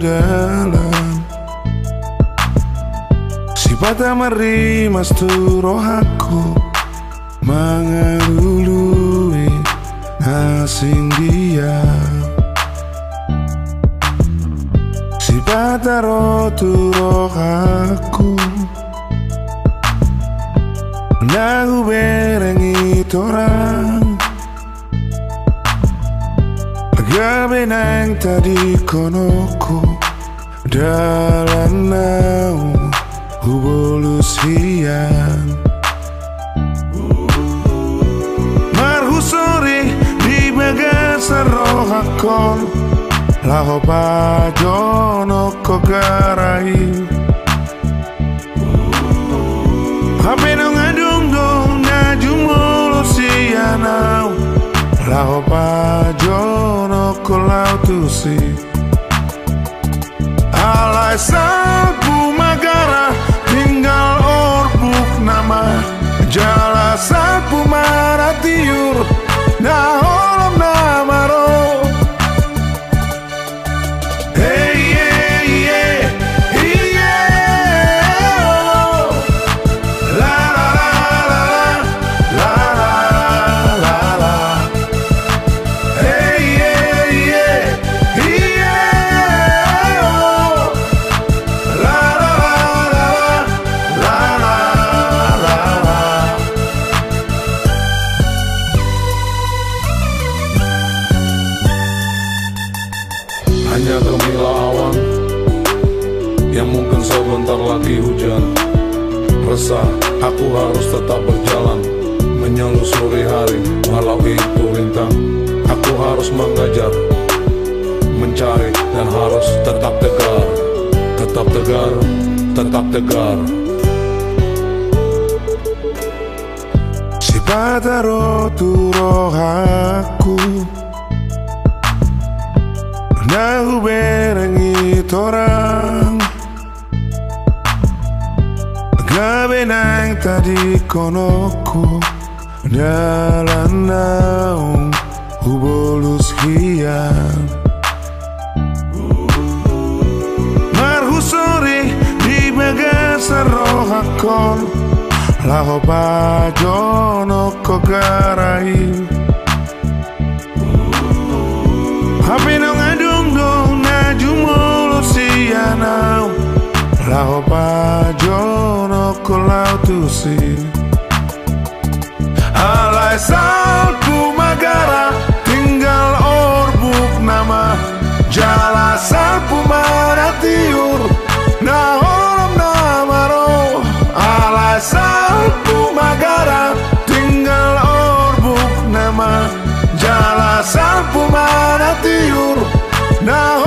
dalam. Sifat marimas turoh aku Mengalului asing dia. Sifat turoh aku Nagu berengi torang Gabi nang tadi konoko Dalam nau Hubolus hian Marhusori di bagasar rohakon Laho pajono kogarai kolau tusi Alai sapu magara tinggal orbuk nama. Jala sapu maratiur Gemilah awan Yang mungkin sebentar lagi hujan. Resah, aku harus tetap berjalan Menyelusuri hari, walau itu rintang. Aku harus mengajar Mencari dan harus tetap tegar. Tetap tegar, tetap tegar. Si pataro turo aku Nahu berengi torang Gabe nang tadi konoko Dalam naung Hubolus hian Marhusori di bagasar rohakon Laho pajono kogarai Laho pajono kolau tusi Alai salku magara tinggal orbuk nama Jala salpu maratiur na olam namaro. Alai salpu magara tinggal orbuk nama Jala salpu maratiur na